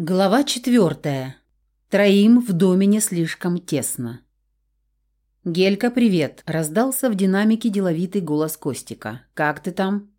Глава четвертая. Троим в доме не слишком тесно. «Гелька, привет!» – раздался в динамике деловитый голос Костика. «Как ты там?»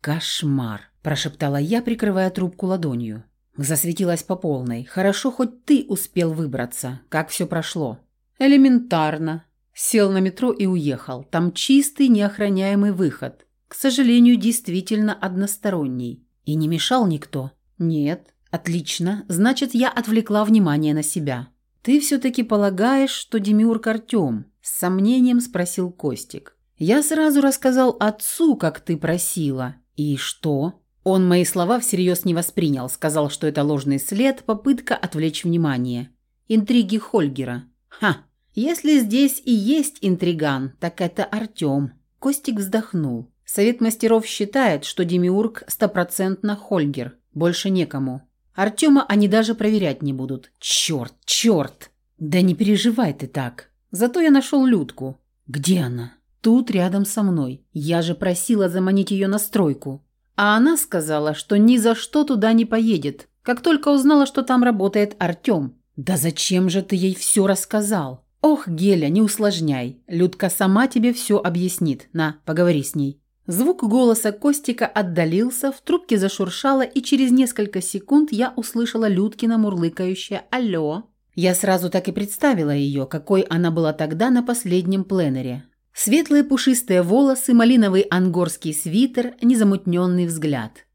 «Кошмар!» – прошептала я, прикрывая трубку ладонью. Засветилась по полной. «Хорошо, хоть ты успел выбраться. Как все прошло?» «Элементарно!» Сел на метро и уехал. Там чистый, неохраняемый выход. К сожалению, действительно односторонний. И не мешал никто. «Нет, «Отлично. Значит, я отвлекла внимание на себя». «Ты все-таки полагаешь, что Демиург Артем?» – с сомнением спросил Костик. «Я сразу рассказал отцу, как ты просила. И что?» Он мои слова всерьез не воспринял, сказал, что это ложный след, попытка отвлечь внимание. Интриги Хольгера. «Ха! Если здесь и есть интриган, так это Артем». Костик вздохнул. Совет мастеров считает, что Демиург стопроцентно Хольгер. Больше некому. Артема они даже проверять не будут. Черт, черт! Да не переживай ты так. Зато я нашел Людку. Где она? Тут рядом со мной. Я же просила заманить ее на стройку. А она сказала, что ни за что туда не поедет, как только узнала, что там работает Артем. Да зачем же ты ей все рассказал? Ох, Геля, не усложняй. Людка сама тебе все объяснит. На, поговори с ней. Звук голоса Костика отдалился, в трубке зашуршало, и через несколько секунд я услышала Людкина мурлыкающее «Алло». Я сразу так и представила ее, какой она была тогда на последнем пленере. Светлые пушистые волосы, малиновый ангорский свитер, незамутненный взгляд.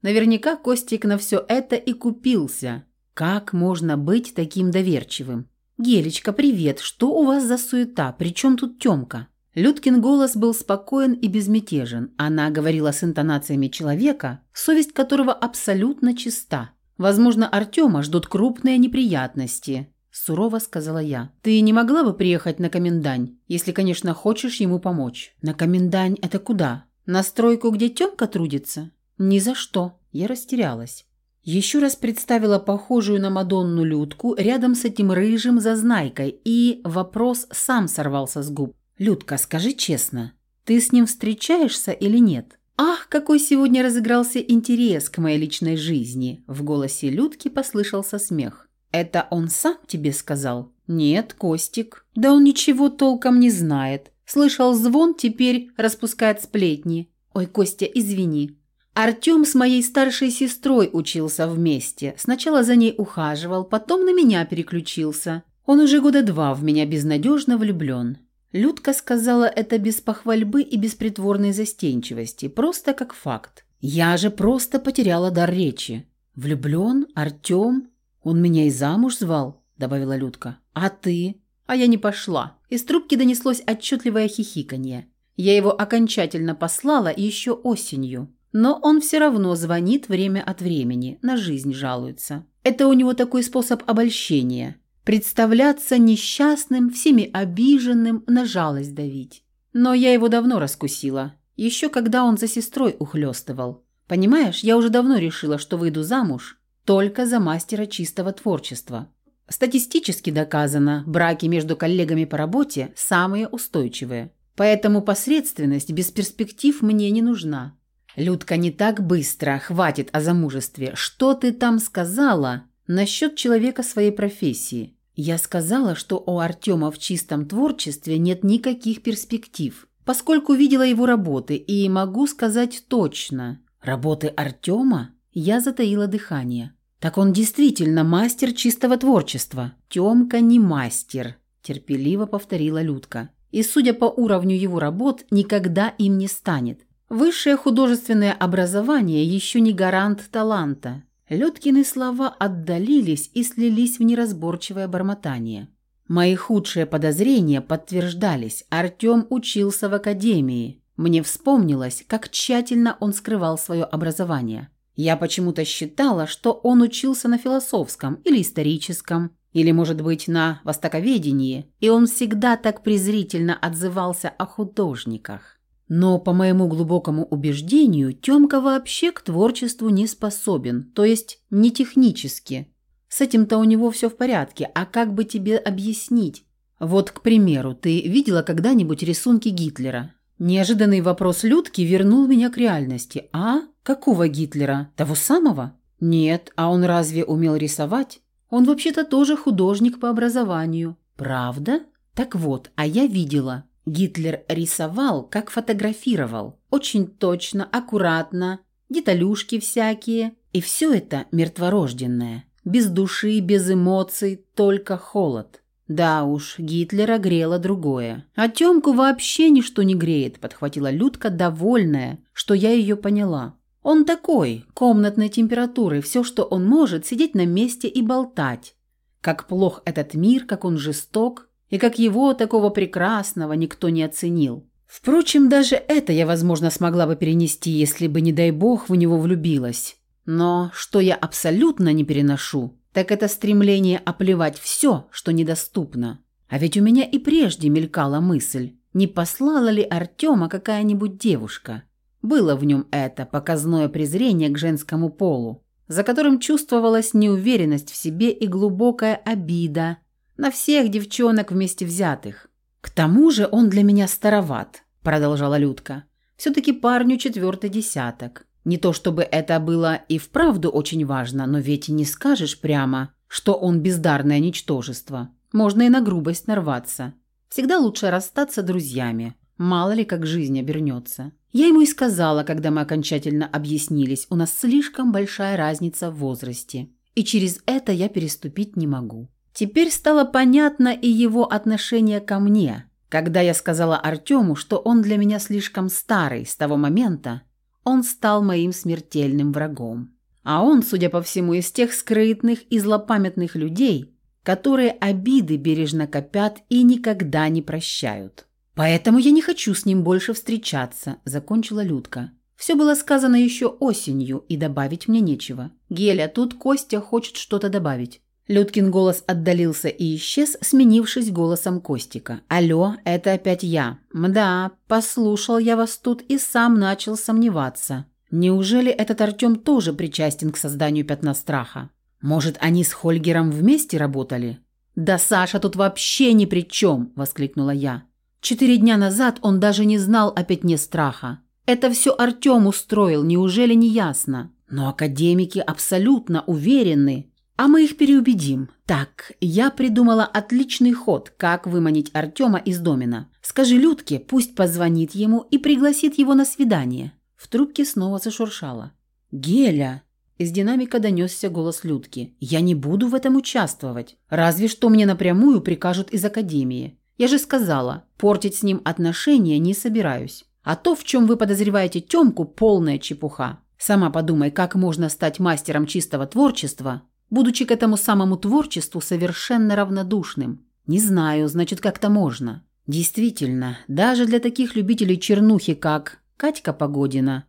Наверняка Костик на все это и купился. Как можно быть таким доверчивым? «Гелечка, привет! Что у вас за суета? Причем тут Тёмка?» Людкин голос был спокоен и безмятежен. Она говорила с интонациями человека, совесть которого абсолютно чиста. «Возможно, Артема ждут крупные неприятности», – сурово сказала я. «Ты не могла бы приехать на комендань, если, конечно, хочешь ему помочь?» «На комендань – это куда? На стройку, где Тёмка трудится?» «Ни за что». Я растерялась. Еще раз представила похожую на Мадонну Людку рядом с этим рыжим зазнайкой, и вопрос сам сорвался с губ. «Людка, скажи честно, ты с ним встречаешься или нет?» «Ах, какой сегодня разыгрался интерес к моей личной жизни!» В голосе Людки послышался смех. «Это он сам тебе сказал?» «Нет, Костик. Да он ничего толком не знает. Слышал звон, теперь распускает сплетни. Ой, Костя, извини. Артем с моей старшей сестрой учился вместе. Сначала за ней ухаживал, потом на меня переключился. Он уже года два в меня безнадежно влюблен. Людка сказала это без похвальбы и без притворной застенчивости, просто как факт. Я же просто потеряла дар речи. «Влюблен? Артем? Он меня и замуж звал?» – добавила Людка. «А ты?» А я не пошла. Из трубки донеслось отчетливое хихиканье. Я его окончательно послала еще осенью. Но он все равно звонит время от времени, на жизнь жалуется. Это у него такой способ обольщения представляться несчастным, всеми обиженным, на жалость давить. Но я его давно раскусила, еще когда он за сестрой ухлёстывал. Понимаешь, я уже давно решила, что выйду замуж только за мастера чистого творчества. Статистически доказано, браки между коллегами по работе самые устойчивые. Поэтому посредственность без перспектив мне не нужна. Людка, не так быстро, хватит о замужестве. Что ты там сказала? Насчет человека своей профессии. Я сказала, что у Артема в чистом творчестве нет никаких перспектив, поскольку видела его работы и могу сказать точно. Работы Артема? Я затаила дыхание. Так он действительно мастер чистого творчества. Тёмка не мастер, терпеливо повторила Людка. И, судя по уровню его работ, никогда им не станет. Высшее художественное образование еще не гарант таланта. Людкины слова отдалились и слились в неразборчивое бормотание. Мои худшие подозрения подтверждались. Артем учился в академии. Мне вспомнилось, как тщательно он скрывал свое образование. Я почему-то считала, что он учился на философском или историческом, или, может быть, на востоковедении, и он всегда так презрительно отзывался о художниках. Но, по моему глубокому убеждению, Тёмка вообще к творчеству не способен, то есть не технически. С этим-то у него все в порядке, а как бы тебе объяснить? Вот, к примеру, ты видела когда-нибудь рисунки Гитлера? Неожиданный вопрос Людки вернул меня к реальности. А? Какого Гитлера? Того самого? Нет, а он разве умел рисовать? Он вообще-то тоже художник по образованию. Правда? Так вот, а я видела. Гитлер рисовал, как фотографировал. Очень точно, аккуратно, деталюшки всякие. И все это мертворожденное. Без души, без эмоций, только холод. Да уж, Гитлера грело другое. А Тёмку вообще ничто не греет, подхватила Людка, довольная, что я ее поняла. Он такой, комнатной температуры, все, что он может, сидеть на месте и болтать. Как плох этот мир, как он жесток, и как его, такого прекрасного, никто не оценил. Впрочем, даже это я, возможно, смогла бы перенести, если бы, не дай бог, в него влюбилась. Но что я абсолютно не переношу, так это стремление оплевать все, что недоступно. А ведь у меня и прежде мелькала мысль, не послала ли Артема какая-нибудь девушка. Было в нем это показное презрение к женскому полу, за которым чувствовалась неуверенность в себе и глубокая обида на всех девчонок вместе взятых. «К тому же он для меня староват», – продолжала Людка. «Все-таки парню четвертый десяток. Не то чтобы это было и вправду очень важно, но ведь не скажешь прямо, что он бездарное ничтожество. Можно и на грубость нарваться. Всегда лучше расстаться друзьями. Мало ли, как жизнь обернется. Я ему и сказала, когда мы окончательно объяснились, у нас слишком большая разница в возрасте. И через это я переступить не могу. Теперь стало понятно и его отношение ко мне, когда я сказала Артему, что он для меня слишком старый с того момента, он стал моим смертельным врагом. А он, судя по всему, из тех скрытных и злопамятных людей, которые обиды бережно копят и никогда не прощают. «Поэтому я не хочу с ним больше встречаться», – закончила Людка. Все было сказано еще осенью, и добавить мне нечего. «Геля, тут Костя хочет что-то добавить». Людкин голос отдалился и исчез, сменившись голосом Костика. «Алло, это опять я. Мда, послушал я вас тут и сам начал сомневаться. Неужели этот Артем тоже причастен к созданию пятна страха? Может, они с Хольгером вместе работали?» «Да Саша тут вообще ни при чем!» – воскликнула я. «Четыре дня назад он даже не знал о пятне страха. Это все Артем устроил, неужели не ясно? Но академики абсолютно уверены, а мы их переубедим. Так, я придумала отличный ход, как выманить Артема из домина. Скажи Людке, пусть позвонит ему и пригласит его на свидание. В трубке снова зашуршало. Геля. Из динамика донесся голос Людки. «Я не буду в этом участвовать. Разве что мне напрямую прикажут из академии. Я же сказала, портить с ним отношения не собираюсь. А то, в чем вы подозреваете Тёмку, полная чепуха. Сама подумай, как можно стать мастером чистого творчества, будучи к этому самому творчеству совершенно равнодушным. Не знаю, значит, как-то можно. Действительно, даже для таких любителей чернухи, как Катька Погодина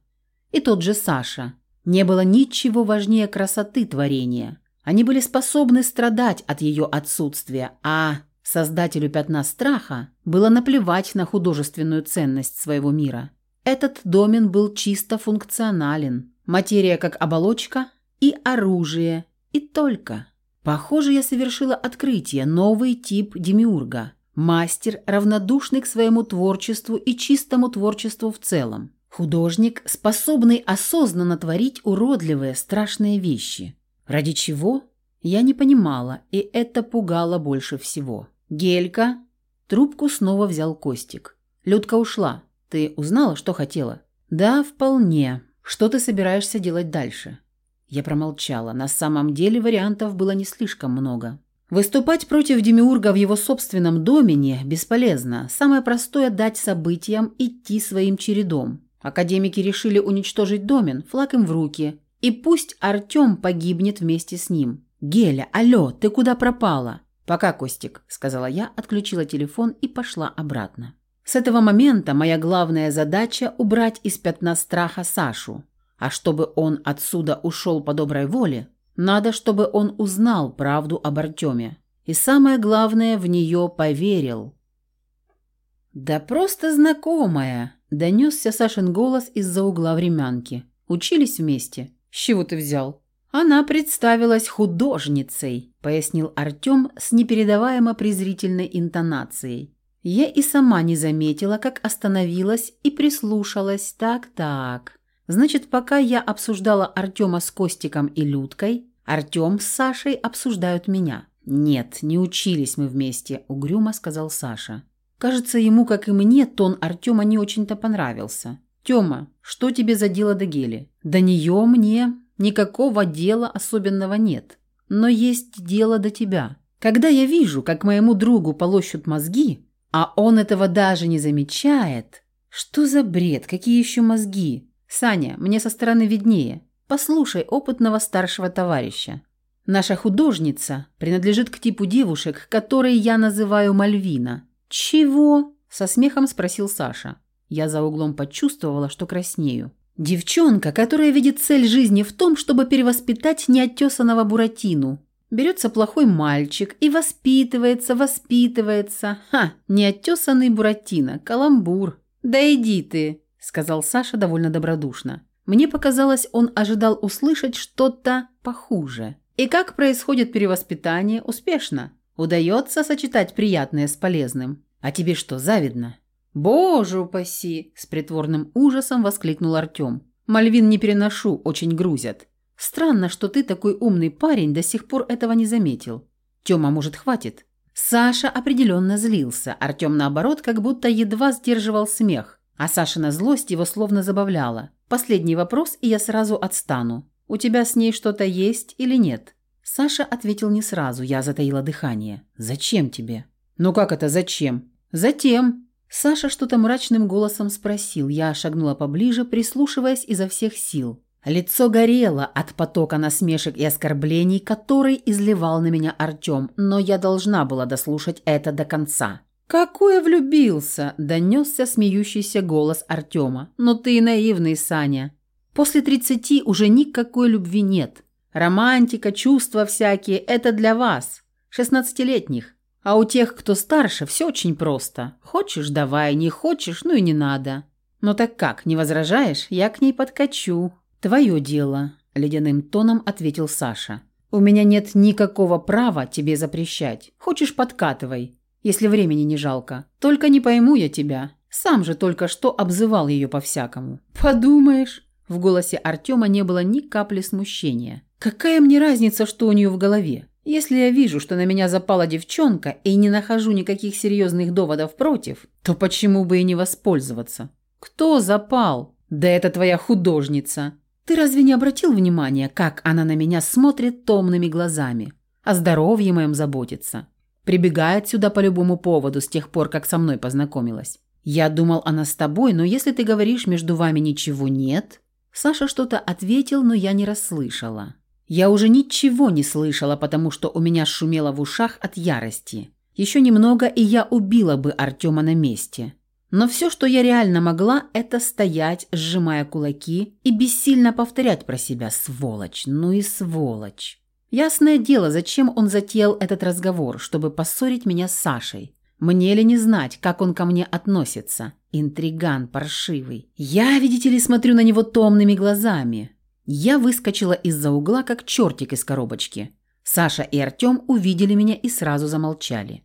и тот же Саша, не было ничего важнее красоты творения. Они были способны страдать от ее отсутствия, а создателю пятна страха было наплевать на художественную ценность своего мира. Этот домен был чисто функционален. Материя как оболочка и оружие и только. Похоже, я совершила открытие, новый тип демиурга. Мастер, равнодушный к своему творчеству и чистому творчеству в целом. Художник, способный осознанно творить уродливые, страшные вещи. Ради чего? Я не понимала, и это пугало больше всего. «Гелька?» Трубку снова взял Костик. «Людка ушла. Ты узнала, что хотела?» «Да, вполне. Что ты собираешься делать дальше?» Я промолчала. На самом деле вариантов было не слишком много. Выступать против Демиурга в его собственном домене бесполезно. Самое простое – дать событиям идти своим чередом. Академики решили уничтожить домен, флаг им в руки. И пусть Артем погибнет вместе с ним. «Геля, алло, ты куда пропала?» «Пока, Костик», – сказала я, отключила телефон и пошла обратно. С этого момента моя главная задача – убрать из пятна страха Сашу. А чтобы он отсюда ушел по доброй воле, надо, чтобы он узнал правду об Артеме. И самое главное, в нее поверил. «Да просто знакомая!» – донесся Сашин голос из-за угла времянки. «Учились вместе. С чего ты взял?» «Она представилась художницей», – пояснил Артем с непередаваемо презрительной интонацией. Я и сама не заметила, как остановилась и прислушалась. Так-так. Значит, пока я обсуждала Артема с Костиком и Людкой, Артем с Сашей обсуждают меня. «Нет, не учились мы вместе», – угрюмо сказал Саша. Кажется, ему, как и мне, тон Артема не очень-то понравился. «Тёма, что тебе за дело до Гели?» «До неё мне никакого дела особенного нет. Но есть дело до тебя. Когда я вижу, как моему другу полощут мозги, а он этого даже не замечает... Что за бред? Какие еще мозги? Саня, мне со стороны виднее. Послушай опытного старшего товарища. Наша художница принадлежит к типу девушек, которые я называю Мальвина. Чего? Со смехом спросил Саша. Я за углом почувствовала, что краснею. Девчонка, которая видит цель жизни в том, чтобы перевоспитать неоттесанного Буратину. Берется плохой мальчик и воспитывается, воспитывается. Ха, неоттесанный Буратино, каламбур. Да иди ты, сказал Саша довольно добродушно. Мне показалось, он ожидал услышать что-то похуже. И как происходит перевоспитание? Успешно. Удается сочетать приятное с полезным. А тебе что, завидно? «Боже упаси!» – с притворным ужасом воскликнул Артем. «Мальвин не переношу, очень грузят. Странно, что ты такой умный парень до сих пор этого не заметил. Тёма, может, хватит?» Саша определенно злился. Артем, наоборот, как будто едва сдерживал смех. А Сашина злость его словно забавляла. «Последний вопрос, и я сразу отстану. У тебя с ней что-то есть или нет?» Саша ответил не сразу, я затаила дыхание. «Зачем тебе?» «Ну как это зачем?» «Затем», Саша что-то мрачным голосом спросил. Я шагнула поближе, прислушиваясь изо всех сил. Лицо горело от потока насмешек и оскорблений, который изливал на меня Артем, но я должна была дослушать это до конца. «Какой влюбился!» – донесся смеющийся голос Артема. «Но ты наивный, Саня. После тридцати уже никакой любви нет. Романтика, чувства всякие – это для вас, шестнадцатилетних. А у тех, кто старше, все очень просто. Хочешь – давай, не хочешь – ну и не надо. Ну так как, не возражаешь? Я к ней подкачу. Твое дело, – ледяным тоном ответил Саша. У меня нет никакого права тебе запрещать. Хочешь – подкатывай, если времени не жалко. Только не пойму я тебя. Сам же только что обзывал ее по-всякому. Подумаешь. В голосе Артема не было ни капли смущения. Какая мне разница, что у нее в голове? Если я вижу, что на меня запала девчонка и не нахожу никаких серьезных доводов против, то почему бы и не воспользоваться? Кто запал? Да это твоя художница. Ты разве не обратил внимания, как она на меня смотрит томными глазами? О здоровье моем заботится. Прибегает сюда по любому поводу с тех пор, как со мной познакомилась. Я думал, она с тобой, но если ты говоришь, между вами ничего нет... Саша что-то ответил, но я не расслышала. Я уже ничего не слышала, потому что у меня шумело в ушах от ярости. Еще немного, и я убила бы Артема на месте. Но все, что я реально могла, это стоять, сжимая кулаки и бессильно повторять про себя «сволочь, ну и сволочь». Ясное дело, зачем он затеял этот разговор, чтобы поссорить меня с Сашей. Мне ли не знать, как он ко мне относится? Интриган паршивый. Я, видите ли, смотрю на него томными глазами. Я выскочила из-за угла, как чертик из коробочки. Саша и Артем увидели меня и сразу замолчали.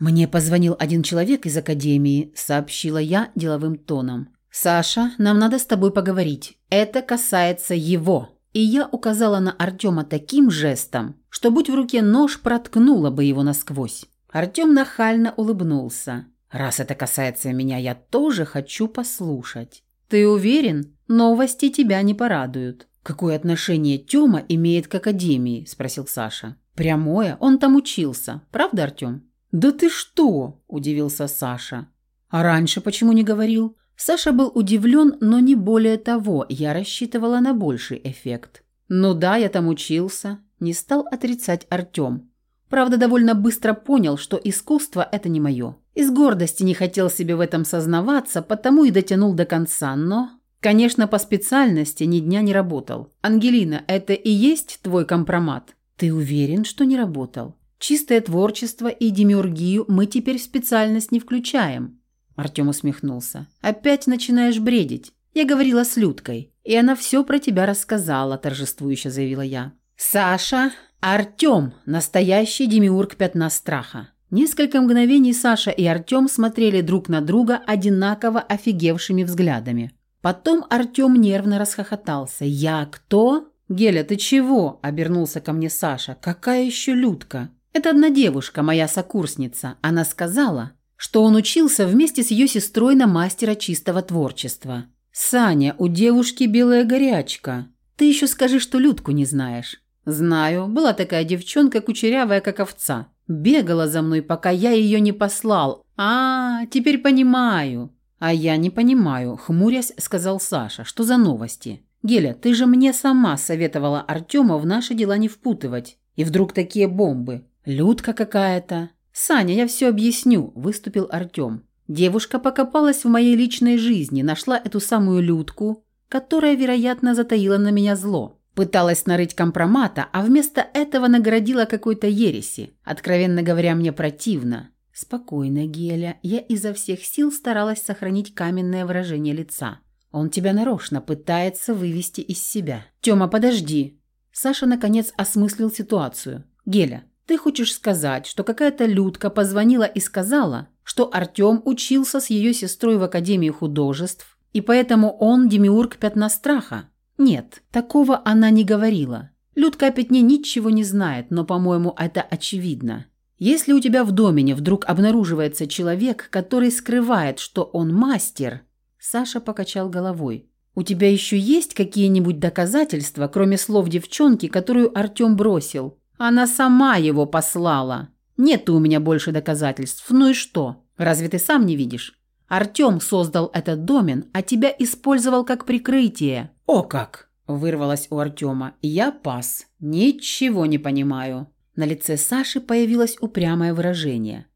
«Мне позвонил один человек из академии», – сообщила я деловым тоном. «Саша, нам надо с тобой поговорить. Это касается его». И я указала на Артема таким жестом, что, будь в руке нож, проткнула бы его насквозь. Артем нахально улыбнулся. «Раз это касается меня, я тоже хочу послушать». «Ты уверен? Новости тебя не порадуют». «Какое отношение Тёма имеет к академии?» – спросил Саша. «Прямое. Он там учился. Правда, Артём?» «Да ты что?» – удивился Саша. «А раньше почему не говорил?» Саша был удивлен, но не более того. Я рассчитывала на больший эффект. «Ну да, я там учился», – не стал отрицать Артём. Правда, довольно быстро понял, что искусство – это не мое. Из гордости не хотел себе в этом сознаваться, потому и дотянул до конца, но Конечно, по специальности ни дня не работал. Ангелина, это и есть твой компромат? Ты уверен, что не работал? Чистое творчество и демиургию мы теперь в специальность не включаем. Артем усмехнулся. Опять начинаешь бредить. Я говорила с Людкой, и она все про тебя рассказала, торжествующе заявила я. Саша, Артем, настоящий демиург пятна страха. Несколько мгновений Саша и Артем смотрели друг на друга одинаково офигевшими взглядами. Потом Артем нервно расхохотался. «Я кто?» «Геля, ты чего?» – обернулся ко мне Саша. «Какая еще Людка?» «Это одна девушка, моя сокурсница. Она сказала, что он учился вместе с ее сестрой на мастера чистого творчества. Саня, у девушки белая горячка. Ты еще скажи, что Людку не знаешь». «Знаю. Была такая девчонка, кучерявая, как овца. Бегала за мной, пока я ее не послал. А, теперь понимаю». «А я не понимаю», – хмурясь, сказал Саша. «Что за новости?» «Геля, ты же мне сама советовала Артема в наши дела не впутывать. И вдруг такие бомбы. Людка какая-то». «Саня, я все объясню», – выступил Артем. Девушка покопалась в моей личной жизни, нашла эту самую Людку, которая, вероятно, затаила на меня зло. Пыталась нарыть компромата, а вместо этого наградила какой-то ереси. Откровенно говоря, мне противно. Спокойно, Геля. Я изо всех сил старалась сохранить каменное выражение лица. Он тебя нарочно пытается вывести из себя. Тёма, подожди. Саша наконец осмыслил ситуацию. Геля, ты хочешь сказать, что какая-то людка позвонила и сказала, что Артём учился с ее сестрой в Академии художеств, и поэтому он демиург пятна страха? Нет, такого она не говорила. Людка о пятне ничего не знает, но, по-моему, это очевидно. Если у тебя в домене вдруг обнаруживается человек, который скрывает, что он мастер, Саша покачал головой. У тебя еще есть какие-нибудь доказательства, кроме слов девчонки, которую Артем бросил? Она сама его послала. Нет у меня больше доказательств. Ну и что? Разве ты сам не видишь? Артем создал этот домен, а тебя использовал как прикрытие. «О как!» – вырвалось у Артема. «Я пас. Ничего не понимаю». На лице Саши появилось упрямое выражение.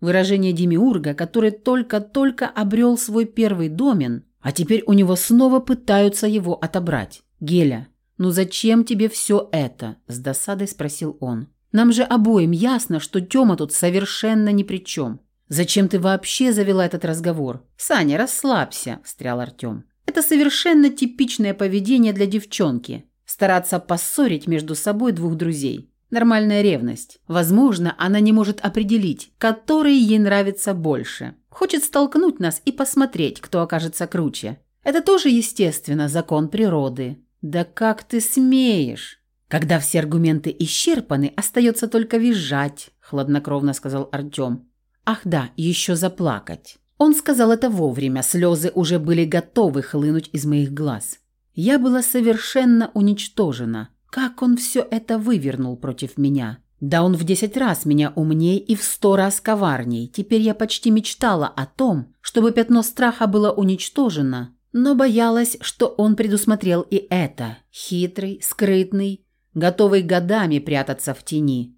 Выражение Демиурга, который только-только обрел свой первый домен, а теперь у него снова пытаются его отобрать. «Геля, ну зачем тебе все это?» – с досадой спросил он. «Нам же обоим ясно, что Тёма тут совершенно ни при чем. Зачем ты вообще завела этот разговор?» «Саня, расслабься», – встрял Артем. Это совершенно типичное поведение для девчонки. Стараться поссорить между собой двух друзей. Нормальная ревность. Возможно, она не может определить, который ей нравится больше. Хочет столкнуть нас и посмотреть, кто окажется круче. Это тоже, естественно, закон природы. Да как ты смеешь? Когда все аргументы исчерпаны, остается только визжать, хладнокровно сказал Артем. Ах да, еще заплакать. Он сказал это вовремя, слезы уже были готовы хлынуть из моих глаз. Я была совершенно уничтожена. Как он все это вывернул против меня? Да он в десять раз меня умней и в сто раз коварней. Теперь я почти мечтала о том, чтобы пятно страха было уничтожено, но боялась, что он предусмотрел и это. Хитрый, скрытный, готовый годами прятаться в тени.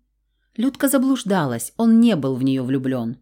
Людка заблуждалась, он не был в нее влюблен.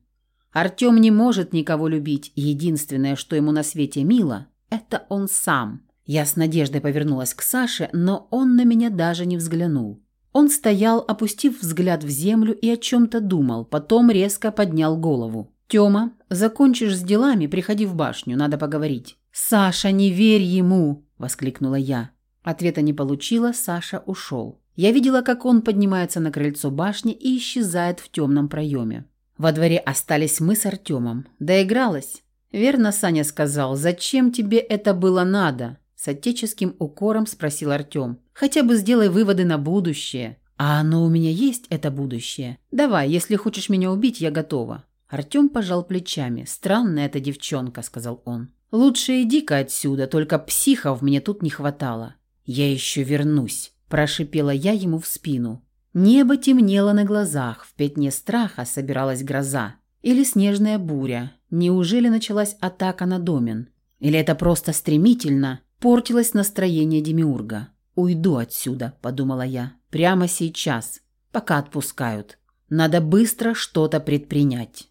Артем не может никого любить. Единственное, что ему на свете мило, это он сам. Я с надеждой повернулась к Саше, но он на меня даже не взглянул. Он стоял, опустив взгляд в землю и о чем-то думал, потом резко поднял голову. «Тёма, закончишь с делами, приходи в башню, надо поговорить». «Саша, не верь ему!» – воскликнула я. Ответа не получила, Саша ушел. Я видела, как он поднимается на крыльцо башни и исчезает в темном проеме. Во дворе остались мы с Артемом. Доигралась. Верно Саня сказал, зачем тебе это было надо? С отеческим укором спросил Артем. Хотя бы сделай выводы на будущее. А оно у меня есть, это будущее. Давай, если хочешь меня убить, я готова. Артем пожал плечами. «Странная эта девчонка», — сказал он. «Лучше иди-ка отсюда, только психов мне тут не хватало». «Я еще вернусь», – прошипела я ему в спину. Небо темнело на глазах, в пятне страха собиралась гроза. Или снежная буря. Неужели началась атака на домен? Или это просто стремительно портилось настроение Демиурга? «Уйду отсюда», – подумала я, – «прямо сейчас, пока отпускают. Надо быстро что-то предпринять».